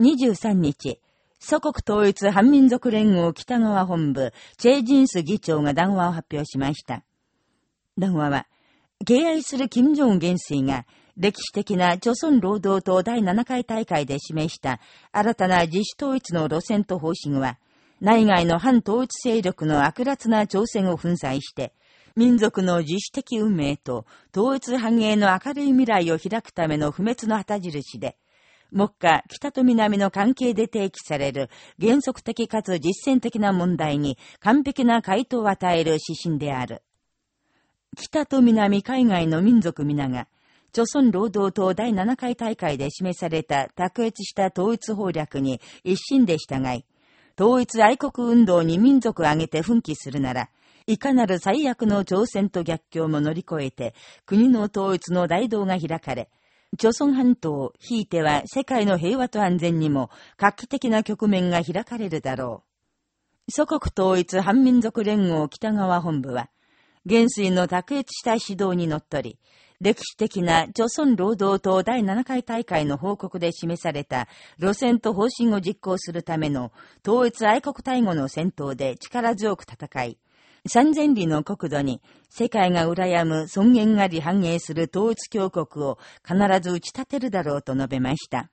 23日、祖国統一反民族連合北側本部、チェイジンス議長が談話を発表しました。談話は、敬愛する金正恩元帥が、歴史的な朝鮮労働党第7回大会で示した新たな自主統一の路線と方針は、内外の反統一勢力の悪辣な挑戦を粉砕して、民族の自主的運命と統一繁栄の明るい未来を開くための不滅の旗印で、目下、北と南の関係で提起される原則的かつ実践的な問題に完璧な回答を与える指針である。北と南海外の民族皆が、朝鮮労働党第7回大会で示された卓越した統一法略に一心で従い、統一愛国運動に民族を挙げて奮起するなら、いかなる最悪の挑戦と逆境も乗り越えて、国の統一の大道が開かれ、朝鮮半島、ひいては世界の平和と安全にも画期的な局面が開かれるだろう。祖国統一反民族連合北側本部は、元帥の卓越した指導にのっとり、歴史的な朝鮮労働党第7回大会の報告で示された路線と方針を実行するための統一愛国大護の戦闘で力強く戦い、三千里の国土に世界が羨む尊厳あり繁栄する統一教国を必ず打ち立てるだろうと述べました。